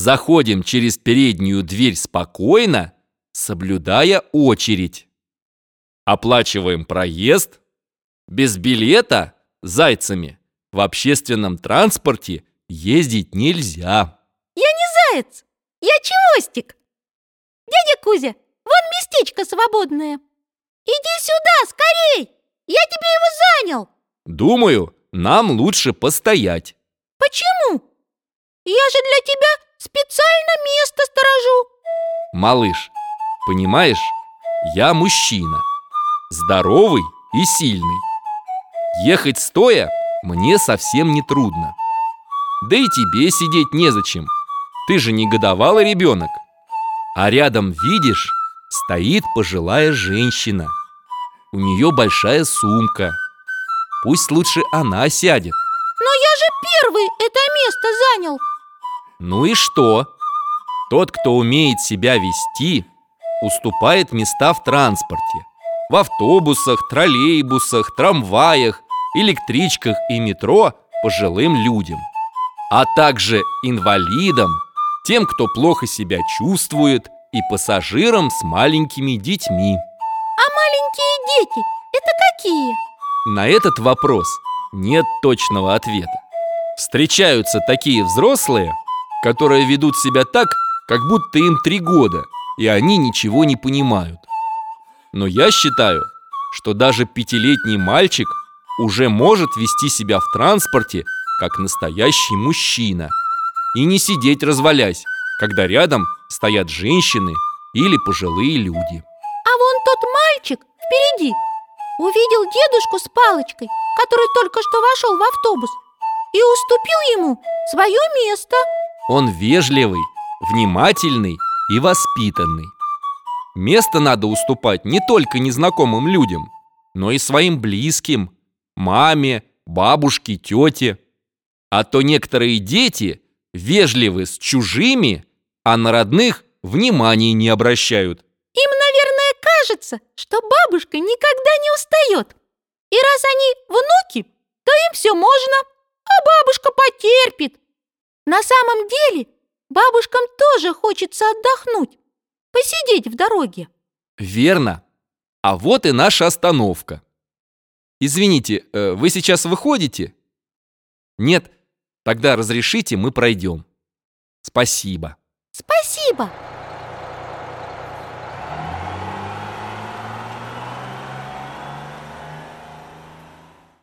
Заходим через переднюю дверь спокойно, соблюдая очередь. Оплачиваем проезд. Без билета зайцами в общественном транспорте ездить нельзя. Я не заяц, я чевостик. Дядя Кузя, вон местечко свободное. Иди сюда, скорей! Я тебе его занял. Думаю, нам лучше постоять. Почему? Я же для тебя специально место сторожу. Малыш, понимаешь, я мужчина. Здоровый и сильный. Ехать стоя мне совсем не трудно. Да и тебе сидеть незачем. Ты же не годовалый ребенок. А рядом, видишь, стоит пожилая женщина. У нее большая сумка. Пусть лучше она сядет. Но я же первый это место занял. Ну и что? Тот, кто умеет себя вести, уступает места в транспорте. В автобусах, троллейбусах, трамваях, электричках и метро пожилым людям. А также инвалидам, тем, кто плохо себя чувствует, и пассажирам с маленькими детьми. А маленькие дети это какие? На этот вопрос нет точного ответа. Встречаются такие взрослые, которые ведут себя так, как будто им три года, и они ничего не понимают. Но я считаю, что даже пятилетний мальчик уже может вести себя в транспорте, как настоящий мужчина, и не сидеть развалясь, когда рядом стоят женщины или пожилые люди. А вон тот мальчик впереди увидел дедушку с палочкой, который только что вошел в автобус, и уступил ему свое место. Он вежливый, внимательный и воспитанный. Место надо уступать не только незнакомым людям, но и своим близким, маме, бабушке, тете. А то некоторые дети вежливы с чужими, а на родных внимания не обращают. Им, наверное, кажется, что бабушка никогда не устает. И раз они внуки, то им все можно, а бабушка потерпит. На самом деле бабушкам тоже хочется отдохнуть, посидеть в дороге. Верно. А вот и наша остановка. Извините, э, вы сейчас выходите? Нет? Тогда разрешите, мы пройдем. Спасибо. Спасибо.